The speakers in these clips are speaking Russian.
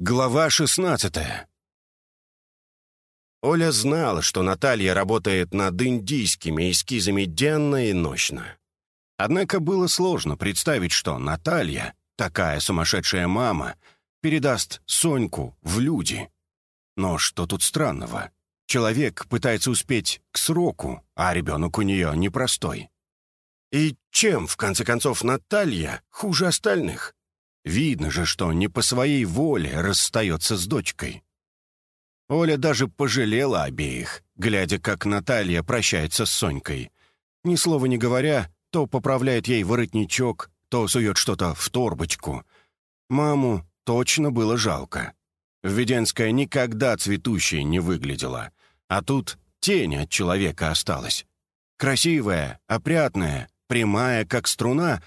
Глава 16 Оля знала, что Наталья работает над индийскими эскизами денно и ночно. Однако было сложно представить, что Наталья, такая сумасшедшая мама, передаст Соньку в люди. Но что тут странного? Человек пытается успеть к сроку, а ребенок у нее непростой. И чем, в конце концов, Наталья хуже остальных? Видно же, что не по своей воле расстается с дочкой. Оля даже пожалела обеих, глядя, как Наталья прощается с Сонькой. Ни слова не говоря, то поправляет ей воротничок, то сует что-то в торбочку. Маму точно было жалко. Введенская никогда цветущей не выглядела, а тут тень от человека осталась. Красивая, опрятная, прямая, как струна,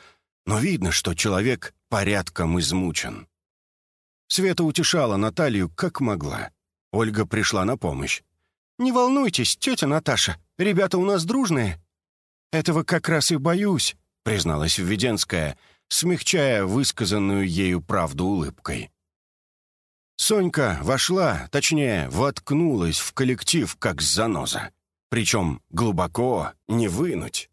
но видно, что человек порядком измучен. Света утешала Наталью как могла. Ольга пришла на помощь. «Не волнуйтесь, тетя Наташа, ребята у нас дружные». «Этого как раз и боюсь», — призналась Введенская, смягчая высказанную ею правду улыбкой. Сонька вошла, точнее, воткнулась в коллектив как заноза. Причем глубоко, не вынуть.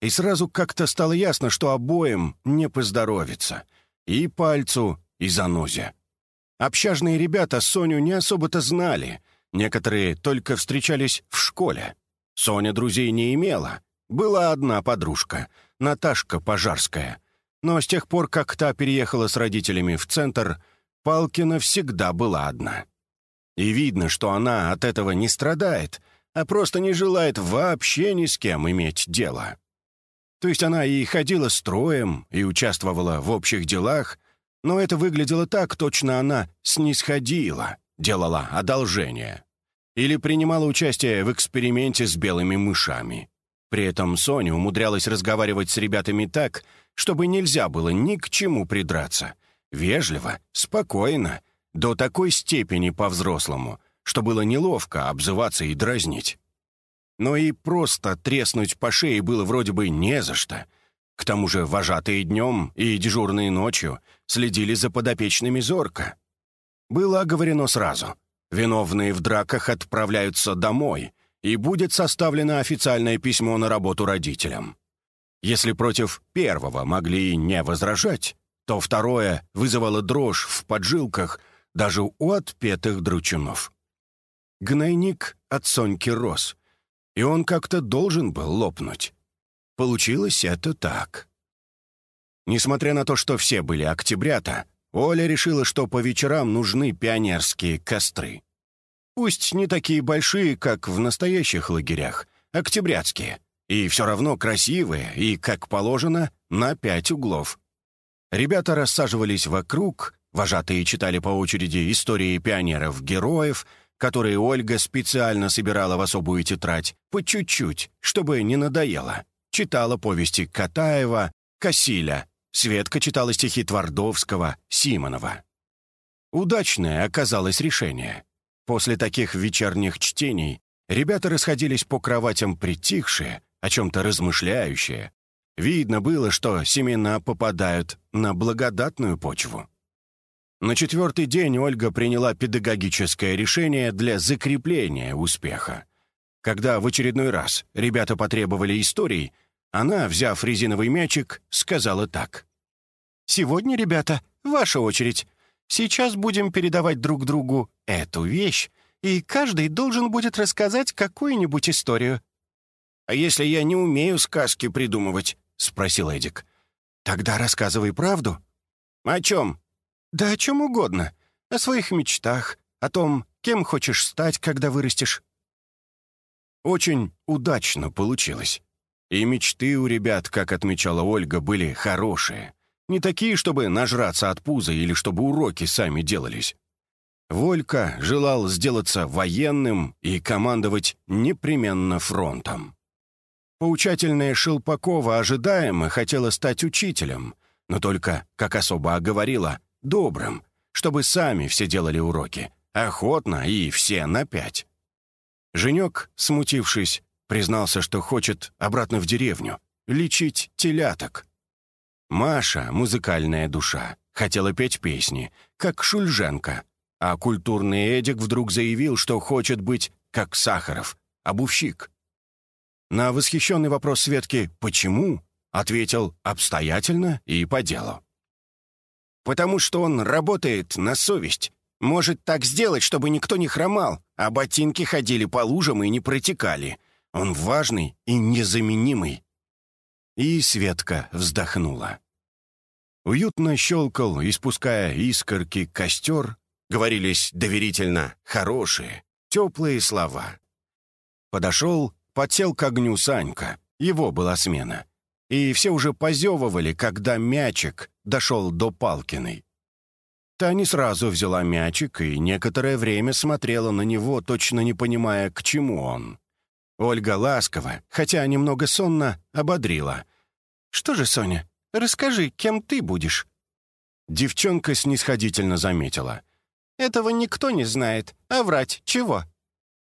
И сразу как-то стало ясно, что обоим не поздоровится. И пальцу, и занозе. Общажные ребята Соню не особо-то знали. Некоторые только встречались в школе. Соня друзей не имела. Была одна подружка, Наташка Пожарская. Но с тех пор, как та переехала с родителями в центр, Палкина всегда была одна. И видно, что она от этого не страдает, а просто не желает вообще ни с кем иметь дело. То есть она и ходила строем, и участвовала в общих делах, но это выглядело так, точно она снисходила, делала одолжение. Или принимала участие в эксперименте с белыми мышами. При этом Соня умудрялась разговаривать с ребятами так, чтобы нельзя было ни к чему придраться. Вежливо, спокойно, до такой степени по-взрослому, что было неловко обзываться и дразнить. Но и просто треснуть по шее было вроде бы не за что. К тому же вожатые днем и дежурные ночью следили за подопечными зорко. Было оговорено сразу. Виновные в драках отправляются домой, и будет составлено официальное письмо на работу родителям. Если против первого могли не возражать, то второе вызывало дрожь в поджилках даже у отпетых дручунов. Гнойник от Соньки рос — и он как-то должен был лопнуть. Получилось это так. Несмотря на то, что все были октябрята, Оля решила, что по вечерам нужны пионерские костры. Пусть не такие большие, как в настоящих лагерях, октябрятские, и все равно красивые и, как положено, на пять углов. Ребята рассаживались вокруг, вожатые читали по очереди истории пионеров-героев, которые Ольга специально собирала в особую тетрадь, по чуть-чуть, чтобы не надоело. Читала повести Катаева, Касиля, Светка читала стихи Твардовского, Симонова. Удачное оказалось решение. После таких вечерних чтений ребята расходились по кроватям притихшие, о чем-то размышляющие. Видно было, что семена попадают на благодатную почву. На четвертый день Ольга приняла педагогическое решение для закрепления успеха. Когда в очередной раз ребята потребовали историй, она, взяв резиновый мячик, сказала так. «Сегодня, ребята, ваша очередь. Сейчас будем передавать друг другу эту вещь, и каждый должен будет рассказать какую-нибудь историю». «А если я не умею сказки придумывать?» — спросил Эдик. «Тогда рассказывай правду». «О чем?» «Да о чем угодно. О своих мечтах, о том, кем хочешь стать, когда вырастешь». Очень удачно получилось. И мечты у ребят, как отмечала Ольга, были хорошие. Не такие, чтобы нажраться от пуза или чтобы уроки сами делались. Волька желал сделаться военным и командовать непременно фронтом. Поучательная Шелпакова ожидаемо хотела стать учителем, но только, как особо оговорила, добрым, чтобы сами все делали уроки, охотно и все на пять. Женек, смутившись, признался, что хочет обратно в деревню, лечить теляток. Маша, музыкальная душа, хотела петь песни, как Шульженко, а культурный Эдик вдруг заявил, что хочет быть как Сахаров, обувщик. На восхищенный вопрос Светки «Почему?» ответил обстоятельно и по делу. «Потому что он работает на совесть. Может так сделать, чтобы никто не хромал, а ботинки ходили по лужам и не протекали. Он важный и незаменимый». И Светка вздохнула. Уютно щелкал, испуская искорки, костер, говорились доверительно хорошие, теплые слова. Подошел, подсел к огню Санька, его была смена. И все уже позевывали, когда мячик дошел до Палкиной. Та сразу взяла мячик и некоторое время смотрела на него, точно не понимая, к чему он. Ольга ласково, хотя немного сонно, ободрила. «Что же, Соня, расскажи, кем ты будешь?» Девчонка снисходительно заметила. «Этого никто не знает, а врать чего?»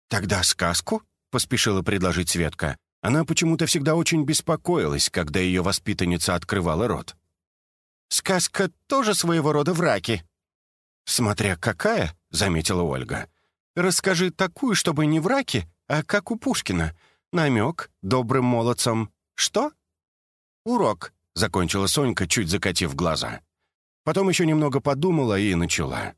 «Тогда сказку?» — поспешила предложить Светка. Она почему-то всегда очень беспокоилась, когда ее воспитанница открывала рот. «Сказка тоже своего рода враки». «Смотря какая», — заметила Ольга. «Расскажи такую, чтобы не враки, а как у Пушкина. Намек добрым молодцам. Что?» «Урок», — закончила Сонька, чуть закатив глаза. Потом еще немного подумала и начала.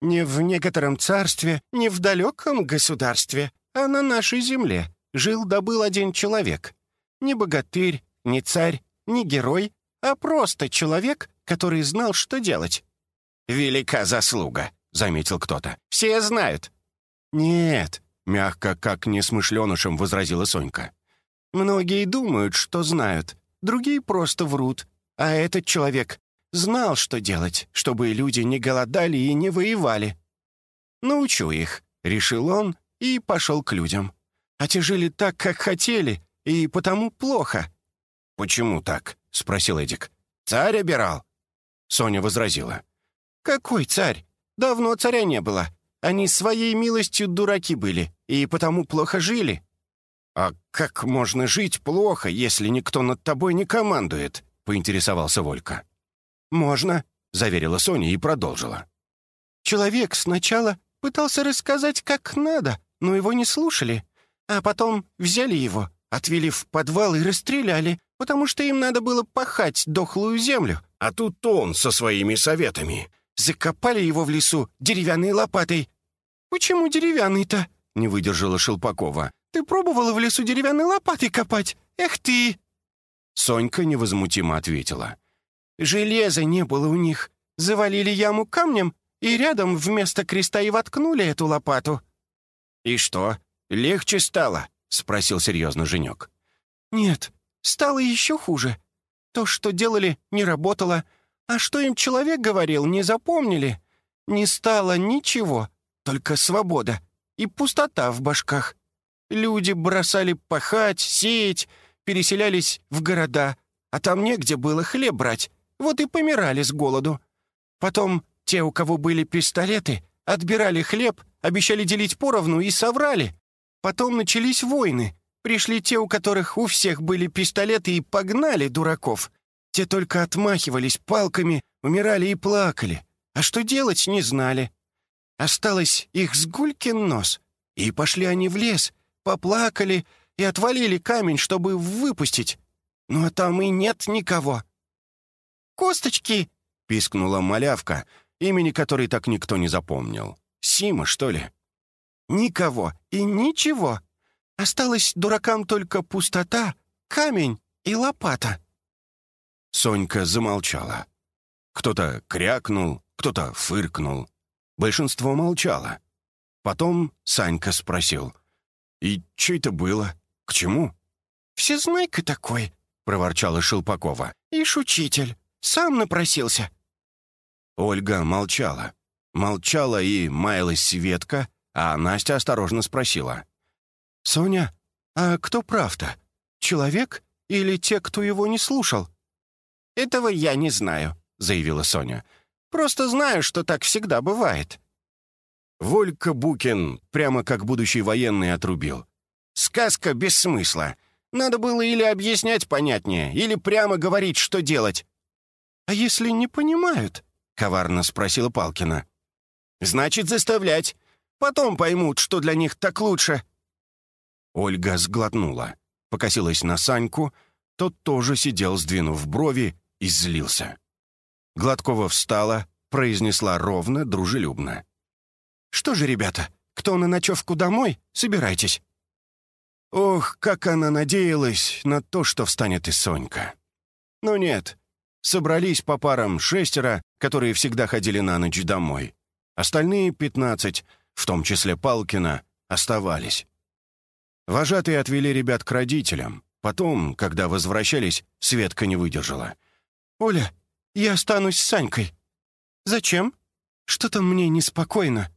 «Не в некотором царстве, не в далеком государстве, а на нашей земле жил-добыл один человек. Не богатырь, не царь, не герой, а просто человек, который знал, что делать. «Велика заслуга», — заметил кто-то. «Все знают». «Нет», — мягко, как несмышленышем возразила Сонька. «Многие думают, что знают, другие просто врут. А этот человек знал, что делать, чтобы люди не голодали и не воевали. Научу их», — решил он и пошел к людям а те жили так, как хотели, и потому плохо». «Почему так?» — спросил Эдик. «Царь обирал». Соня возразила. «Какой царь? Давно царя не было. Они своей милостью дураки были, и потому плохо жили». «А как можно жить плохо, если никто над тобой не командует?» — поинтересовался Волька. «Можно», — заверила Соня и продолжила. «Человек сначала пытался рассказать, как надо, но его не слушали. А потом взяли его, отвели в подвал и расстреляли, потому что им надо было пахать дохлую землю. А тут он со своими советами. Закопали его в лесу деревянной лопатой. «Почему деревянный-то?» — не выдержала Шелпакова. «Ты пробовала в лесу деревянной лопатой копать? Эх ты!» Сонька невозмутимо ответила. «Железа не было у них. Завалили яму камнем и рядом вместо креста и воткнули эту лопату». «И что, «Легче стало?» — спросил серьезно Женек. «Нет, стало еще хуже. То, что делали, не работало, а что им человек говорил, не запомнили. Не стало ничего, только свобода и пустота в башках. Люди бросали пахать, сеять, переселялись в города, а там негде было хлеб брать, вот и помирали с голоду. Потом те, у кого были пистолеты, отбирали хлеб, обещали делить поровну и соврали. Потом начались войны. Пришли те, у которых у всех были пистолеты, и погнали дураков. Те только отмахивались палками, умирали и плакали. А что делать, не знали. Осталось их с гулькин нос. И пошли они в лес, поплакали и отвалили камень, чтобы выпустить. Ну а там и нет никого. «Косточки!» — пискнула малявка, имени которой так никто не запомнил. «Сима, что ли?» Никого и ничего. Осталась дуракам только пустота, камень и лопата». Сонька замолчала. Кто-то крякнул, кто-то фыркнул. Большинство молчало. Потом Санька спросил. «И что это было? К чему?» «Всезнайка такой», — проворчала Шелпакова. «Ишь, учитель, сам напросился». Ольга молчала. Молчала и маялась Светка, а Настя осторожно спросила. «Соня, а кто прав-то? Человек или те, кто его не слушал?» «Этого я не знаю», — заявила Соня. «Просто знаю, что так всегда бывает». Волька Букин, прямо как будущий военный, отрубил. «Сказка без смысла. Надо было или объяснять понятнее, или прямо говорить, что делать». «А если не понимают?» — коварно спросила Палкина. «Значит, заставлять. Потом поймут, что для них так лучше». Ольга сглотнула, покосилась на Саньку, тот тоже сидел, сдвинув брови, и злился. Гладкова встала, произнесла ровно, дружелюбно. «Что же, ребята, кто на ночевку домой, собирайтесь». Ох, как она надеялась на то, что встанет и Сонька. Но нет, собрались по парам шестеро, которые всегда ходили на ночь домой. Остальные пятнадцать, в том числе Палкина, оставались. Вожатые отвели ребят к родителям. Потом, когда возвращались, Светка не выдержала. «Оля, я останусь с Санькой». «Зачем? Что-то мне неспокойно».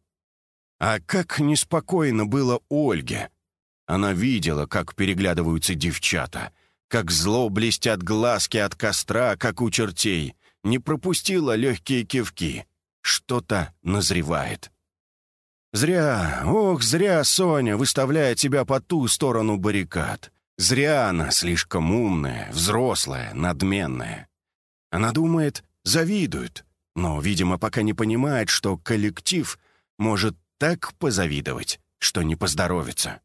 А как неспокойно было Ольге. Она видела, как переглядываются девчата, как зло блестят глазки от костра, как у чертей. Не пропустила легкие кивки. Что-то назревает. Зря, ох, зря Соня выставляет себя по ту сторону баррикад. Зря она слишком умная, взрослая, надменная. Она думает, завидует, но, видимо, пока не понимает, что коллектив может так позавидовать, что не поздоровится.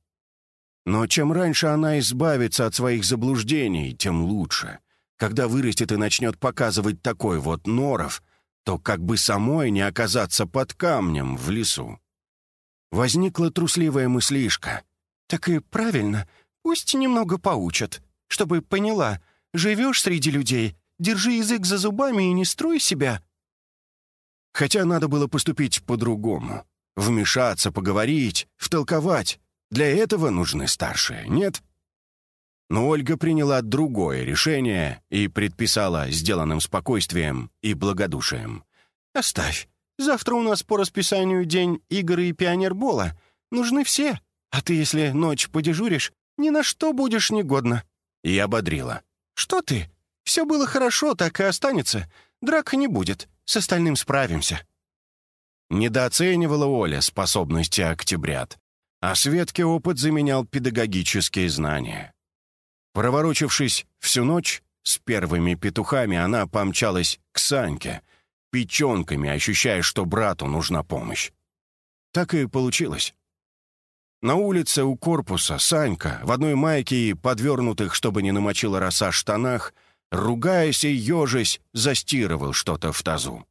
Но чем раньше она избавится от своих заблуждений, тем лучше. Когда вырастет и начнет показывать такой вот норов, то как бы самой не оказаться под камнем в лесу. Возникла трусливая мыслишка. «Так и правильно, пусть немного поучат, чтобы поняла, живешь среди людей, держи язык за зубами и не строй себя». Хотя надо было поступить по-другому. Вмешаться, поговорить, втолковать. Для этого нужны старшие, нет? Но Ольга приняла другое решение и предписала сделанным спокойствием и благодушием. «Оставь. Завтра у нас по расписанию день игр и пионербола. Нужны все. А ты, если ночь подежуришь, ни на что будешь негодна». И ободрила. «Что ты? Все было хорошо, так и останется. Драка не будет. С остальным справимся». Недооценивала Оля способности октябрят а Светке опыт заменял педагогические знания. Проворочившись всю ночь, с первыми петухами она помчалась к Саньке, печенками ощущая, что брату нужна помощь. Так и получилось. На улице у корпуса Санька в одной майке и подвернутых, чтобы не намочила роса, штанах, ругаясь и ежась, застирывал что-то в тазу.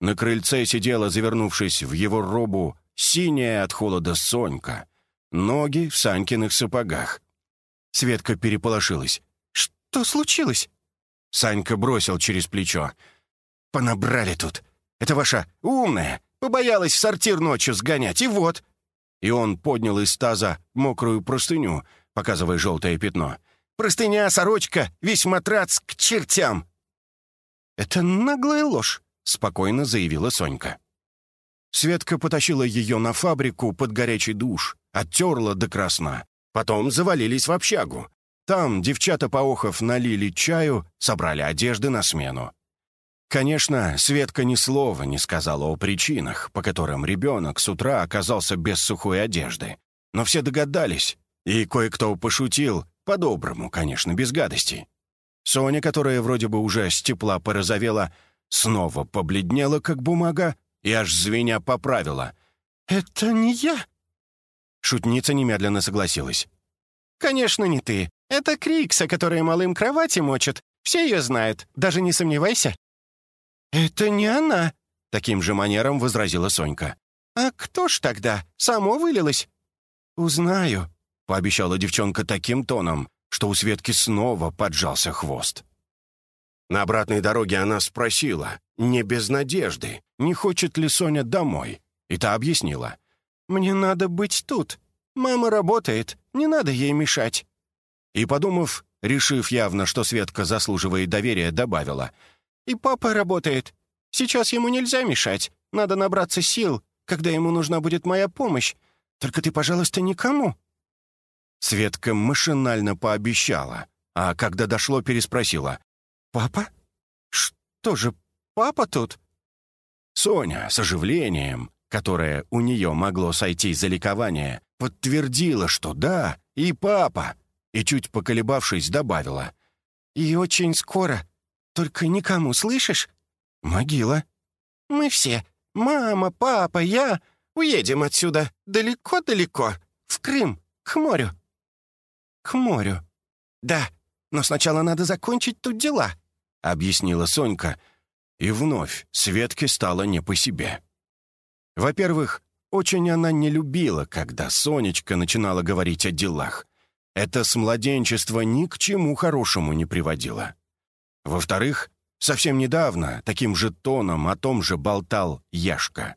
На крыльце сидела, завернувшись в его робу, синяя от холода Сонька, ноги в Санькиных сапогах. Светка переполошилась. «Что случилось?» Санька бросил через плечо. «Понабрали тут. Это ваша умная. Побоялась в сортир ночью сгонять, и вот». И он поднял из таза мокрую простыню, показывая желтое пятно. «Простыня, сорочка, весь матрац к чертям!» «Это наглая ложь», — спокойно заявила Сонька. Светка потащила ее на фабрику под горячий душ, оттерла до красна. Потом завалились в общагу. Там девчата Паохов налили чаю, собрали одежды на смену. Конечно, Светка ни слова не сказала о причинах, по которым ребенок с утра оказался без сухой одежды. Но все догадались, и кое-кто пошутил, по-доброму, конечно, без гадостей. Соня, которая вроде бы уже с тепла порозовела, снова побледнела, как бумага, и аж звеня поправила. «Это не я!» Шутница немедленно согласилась. «Конечно, не ты. Это Крикса, которая малым кровати мочит. Все ее знают, даже не сомневайся». «Это не она», — таким же манером возразила Сонька. «А кто ж тогда? Само вылилось?» «Узнаю», — пообещала девчонка таким тоном, что у Светки снова поджался хвост. На обратной дороге она спросила, не без надежды, не хочет ли Соня домой, и та объяснила. «Мне надо быть тут. Мама работает, не надо ей мешать». И, подумав, решив явно, что Светка заслуживает доверия, добавила. «И папа работает. Сейчас ему нельзя мешать. Надо набраться сил, когда ему нужна будет моя помощь. Только ты, пожалуйста, никому». Светка машинально пообещала, а когда дошло, переспросила. «Папа? Что же, папа тут?» Соня с оживлением, которое у нее могло сойти за ликование, подтвердила, что да, и папа, и чуть поколебавшись добавила. «И очень скоро. Только никому, слышишь?» «Могила». «Мы все, мама, папа, я, уедем отсюда далеко-далеко, в Крым, к морю». «К морю?» «Да, но сначала надо закончить тут дела», — объяснила Сонька, и вновь Светке стало не по себе. Во-первых, очень она не любила, когда Сонечка начинала говорить о делах. Это с младенчества ни к чему хорошему не приводило. Во-вторых, совсем недавно таким же тоном о том же болтал Яшка.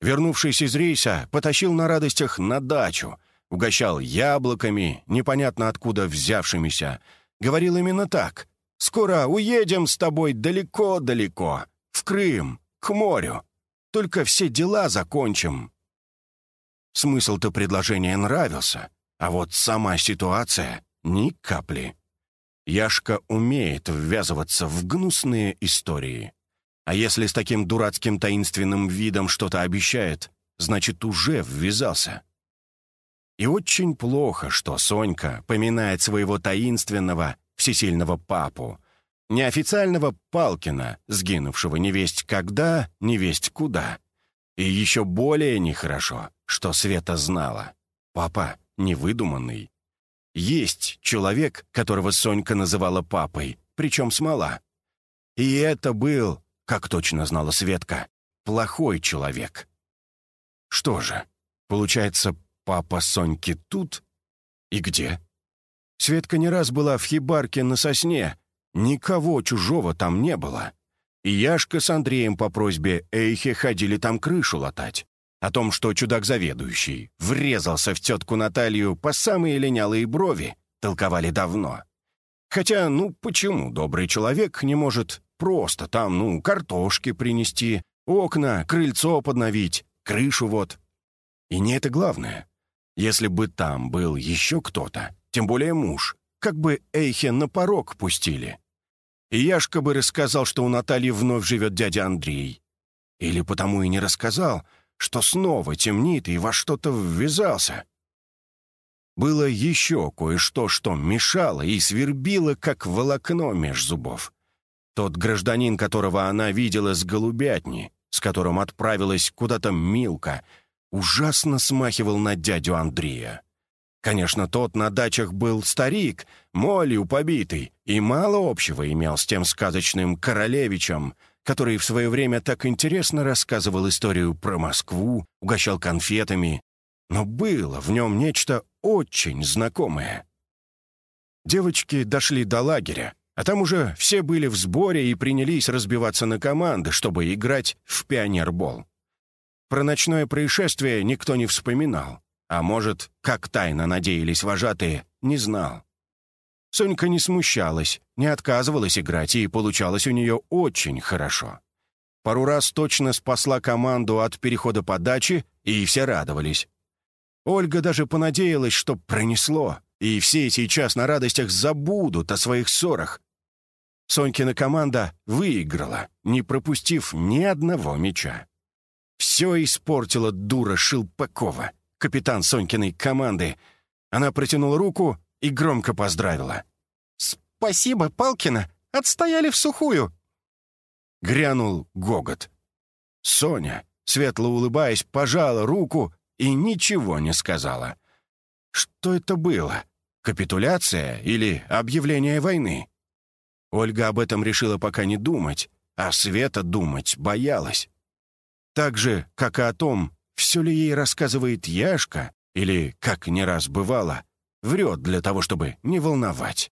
Вернувшись из рейса, потащил на радостях на дачу, угощал яблоками, непонятно откуда взявшимися. Говорил именно так. «Скоро уедем с тобой далеко-далеко, в Крым, к морю. Только все дела закончим». Смысл-то предложения нравился, а вот сама ситуация — ни капли. Яшка умеет ввязываться в гнусные истории. А если с таким дурацким таинственным видом что-то обещает, значит, уже ввязался. И очень плохо, что Сонька поминает своего таинственного, всесильного папу, неофициального Палкина, сгинувшего невесть когда, невесть куда. И еще более нехорошо, что Света знала. Папа невыдуманный. Есть человек, которого Сонька называла папой, причем смола. И это был, как точно знала Светка, плохой человек. Что же, получается, папа Соньки тут? И где? Светка не раз была в хибарке на сосне. Никого чужого там не было. И Яшка с Андреем по просьбе Эйхе ходили там крышу латать. О том, что чудак-заведующий врезался в тетку Наталью по самые линялые брови, толковали давно. Хотя, ну почему добрый человек не может просто там, ну, картошки принести, окна, крыльцо подновить, крышу вот. И не это главное. Если бы там был еще кто-то, тем более муж, как бы Эйхе на порог пустили. И Яшка бы рассказал, что у Натальи вновь живет дядя Андрей. Или потому и не рассказал, что снова темнит и во что-то ввязался. Было еще кое-что, что мешало и свербило, как волокно меж зубов. Тот гражданин, которого она видела с голубятни, с которым отправилась куда-то Милка, ужасно смахивал на дядю Андрея. Конечно, тот на дачах был старик, молью побитый, и мало общего имел с тем сказочным королевичем — который в свое время так интересно рассказывал историю про Москву, угощал конфетами, но было в нем нечто очень знакомое. Девочки дошли до лагеря, а там уже все были в сборе и принялись разбиваться на команды, чтобы играть в пионербол. Про ночное происшествие никто не вспоминал, а может, как тайно надеялись вожатые, не знал. Сонька не смущалась, не отказывалась играть, и получалось у нее очень хорошо. Пару раз точно спасла команду от перехода подачи, и все радовались. Ольга даже понадеялась, что пронесло, и все сейчас на радостях забудут о своих ссорах. Сонькина команда выиграла, не пропустив ни одного мяча. Все испортила дура Шилпакова, капитан Сонькиной команды. Она протянула руку, и громко поздравила. «Спасибо, Палкина! Отстояли в сухую!» Грянул гогот. Соня, светло улыбаясь, пожала руку и ничего не сказала. Что это было? Капитуляция или объявление войны? Ольга об этом решила пока не думать, а Света думать боялась. Так же, как и о том, все ли ей рассказывает Яшка, или, как не раз бывало, Врет для того, чтобы не волновать.